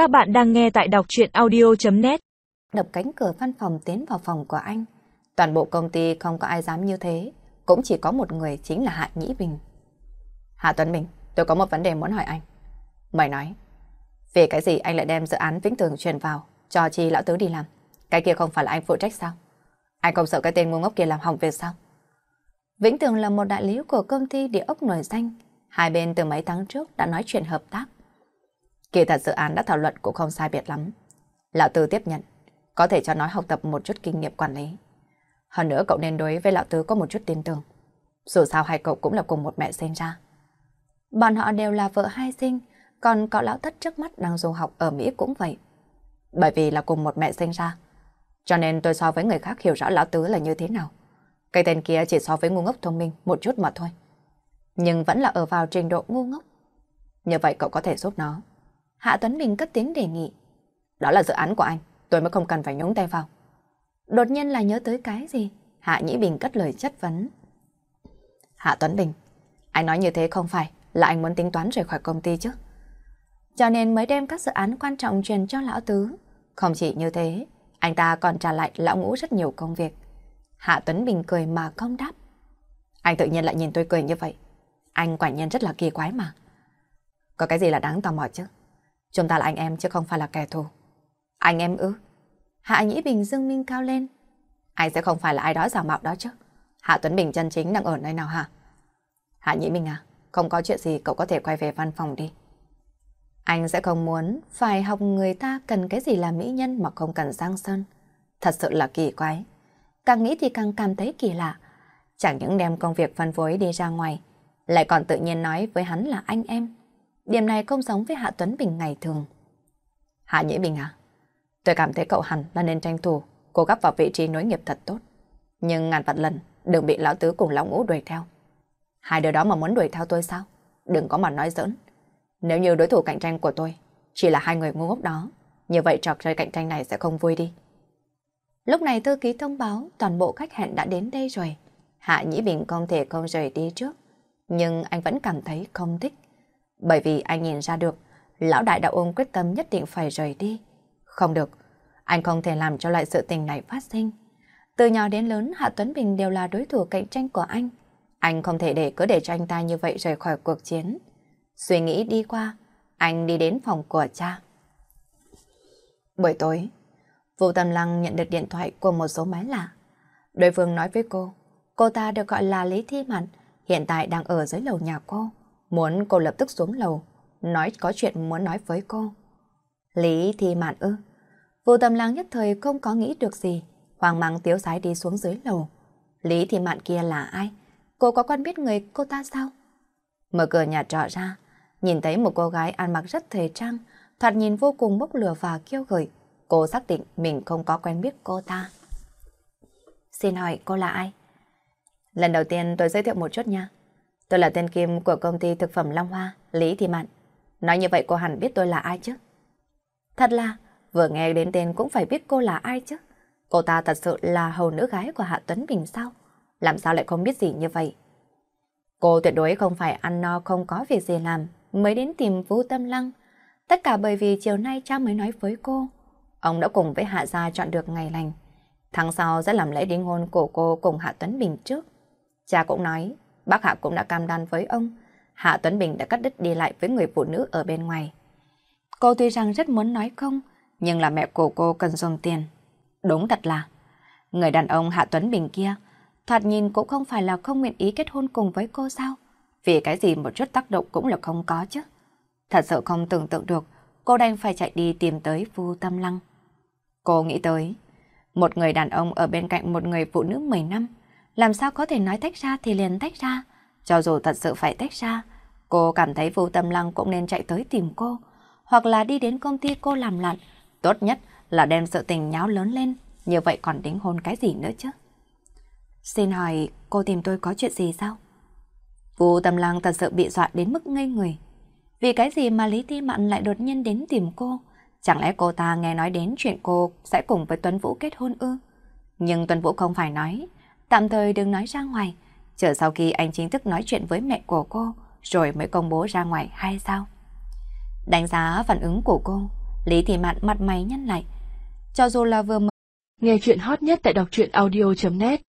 Các bạn đang nghe tại đọc chuyện audio.net Đập cánh cửa văn phòng tiến vào phòng của anh. Toàn bộ công ty không có ai dám như thế, cũng chỉ có một người chính là Hạ Nhĩ Bình. Hạ Tuấn Bình, tôi có một vấn đề muốn hỏi anh. Mày nói, Về cái gì anh lại đem dự án Vĩnh Tường truyền vào, cho chi lão tứ đi làm? Cái kia không phải là anh phụ trách sao? Anh không sợ cái tên ngu ngốc kia làm hỏng việc sao? Vĩnh Tường là một đại lý của công ty địa ốc nổi danh. Hai bên từ mấy tháng trước đã nói chuyện hợp tác. Kỳ thật dự án đã thảo luận cũng không sai biệt lắm. Lão Tư tiếp nhận, có thể cho nói học tập một chút kinh nghiệm quản lý. Hơn nữa cậu nên đối với Lão Tư có một chút tin tưởng. Dù sao hai cậu cũng là cùng một mẹ sinh ra. Bọn họ đều là vợ hai sinh, còn cậu lão thất trước mắt đang du học ở Mỹ cũng vậy. Bởi vì là cùng một mẹ sinh ra, cho nên tôi so với người khác hiểu rõ Lão Tứ là như thế nào. Cái tên kia chỉ so với ngu ngốc thông minh một chút mà thôi. Nhưng vẫn là ở vào trình độ ngu ngốc. Như vậy cậu có thể giúp nó. Hạ Tuấn Bình cất tiếng đề nghị. Đó là dự án của anh, tôi mới không cần phải nhúng tay vào. Đột nhiên là nhớ tới cái gì? Hạ Nhĩ Bình cất lời chất vấn. Hạ Tuấn Bình, anh nói như thế không phải là anh muốn tính toán rời khỏi công ty chứ. Cho nên mới đem các dự án quan trọng truyền cho lão tứ. Không chỉ như thế, anh ta còn trả lại lão ngũ rất nhiều công việc. Hạ Tuấn Bình cười mà không đáp. Anh tự nhiên lại nhìn tôi cười như vậy. Anh quả nhiên rất là kỳ quái mà. Có cái gì là đáng tò mò chứ? Chúng ta là anh em chứ không phải là kẻ thù. Anh em ư? Hạ Nhĩ Bình dương minh cao lên. Anh sẽ không phải là ai đó giả mạo đó chứ. Hạ Tuấn Bình chân chính đang ở nơi nào hả? Hạ Nhĩ Bình à, không có chuyện gì cậu có thể quay về văn phòng đi. Anh sẽ không muốn phải học người ta cần cái gì là mỹ nhân mà không cần giang sơn. Thật sự là kỳ quái. Càng nghĩ thì càng cảm thấy kỳ lạ. Chẳng những đem công việc phân phối đi ra ngoài, lại còn tự nhiên nói với hắn là anh em. Điểm này không giống với Hạ Tuấn Bình ngày thường. Hạ Nhĩ Bình à? Tôi cảm thấy cậu hẳn là nên tranh thủ, cố gắng vào vị trí nối nghiệp thật tốt. Nhưng ngàn vạn lần, đừng bị lão tứ cùng lão ngũ đuổi theo. Hai đứa đó mà muốn đuổi theo tôi sao? Đừng có mà nói giỡn. Nếu như đối thủ cạnh tranh của tôi chỉ là hai người ngu ngốc đó, như vậy trò chơi cạnh tranh này sẽ không vui đi. Lúc này thư ký thông báo toàn bộ khách hẹn đã đến đây rồi. Hạ Nhĩ Bình không thể không rời đi trước. Nhưng anh vẫn cảm thấy không thích. Bởi vì anh nhìn ra được, lão đại đã ôm quyết tâm nhất định phải rời đi. Không được, anh không thể làm cho loại sự tình này phát sinh. Từ nhỏ đến lớn, Hạ Tuấn Bình đều là đối thủ cạnh tranh của anh. Anh không thể để cứ để cho anh ta như vậy rời khỏi cuộc chiến. Suy nghĩ đi qua, anh đi đến phòng của cha. Buổi tối, Vũ Tâm Lăng nhận được điện thoại của một số máy lạ. Đối phương nói với cô, cô ta được gọi là Lý Thi Mạn, hiện tại đang ở dưới lầu nhà cô. Muốn cô lập tức xuống lầu, nói có chuyện muốn nói với cô. Lý thì Mạn ư? Vô Tâm lang nhất thời không có nghĩ được gì, hoang mang tiếu sái đi xuống dưới lầu. Lý thì Mạn kia là ai? Cô có quen biết người cô ta sao? Mở cửa nhà trọ ra, nhìn thấy một cô gái ăn mặc rất thời trang, thoạt nhìn vô cùng bốc lửa và kiêu gợi. Cô xác định mình không có quen biết cô ta. Xin hỏi cô là ai? Lần đầu tiên tôi giới thiệu một chút nha. Tôi là tên Kim của công ty thực phẩm Long Hoa, Lý Thị Mạn. Nói như vậy cô hẳn biết tôi là ai chứ? Thật là, vừa nghe đến tên cũng phải biết cô là ai chứ. Cô ta thật sự là hầu nữ gái của Hạ Tuấn Bình sao? Làm sao lại không biết gì như vậy? Cô tuyệt đối không phải ăn no không có việc gì làm mới đến tìm Vũ Tâm Lăng. Tất cả bởi vì chiều nay cha mới nói với cô. Ông đã cùng với Hạ Gia chọn được ngày lành. Tháng sau sẽ làm lễ đính hôn của cô cùng Hạ Tuấn Bình trước. Cha cũng nói, bác Hạ cũng đã cam đoan với ông. Hạ Tuấn Bình đã cắt đứt đi lại với người phụ nữ ở bên ngoài. Cô tuy rằng rất muốn nói không, nhưng là mẹ của cô cần dùng tiền. Đúng thật là, người đàn ông Hạ Tuấn Bình kia, thoạt nhìn cũng không phải là không nguyện ý kết hôn cùng với cô sao? Vì cái gì một chút tác động cũng là không có chứ. Thật sự không tưởng tượng được, cô đành phải chạy đi tìm tới Vu Tâm Lăng. Cô nghĩ tới, một người đàn ông ở bên cạnh một người phụ nữ 10 năm, làm sao có thể nói tách ra thì liền tách ra. Cho dù thật sự phải tách ra, cô cảm thấy Vu Tâm Lăng cũng nên chạy tới tìm cô, hoặc là đi đến công ty cô làm lặn. Tốt nhất là đem sự tình nháo lớn lên, như vậy còn đính hôn cái gì nữa chứ. Xin hỏi cô tìm tôi có chuyện gì sao? Vu Tâm Lăng thật sự bị dọa đến mức ngây người. Vì cái gì mà Lý Ti Mạn lại đột nhiên đến tìm cô? Chẳng lẽ cô ta nghe nói đến chuyện cô sẽ cùng với Tuấn Vũ kết hôn ư? Nhưng Tuấn Vũ không phải nói, tạm thời đừng nói ra ngoài, chờ sau khi anh chính thức nói chuyện với mẹ của cô, rồi mới công bố ra ngoài hay sao? Đánh giá phản ứng của cô, Lý Thị Mạn mặt mày nhăn lại. Cho dù là vừa mở... Nghe chuyện hot nhất tại đọc truyện audio.net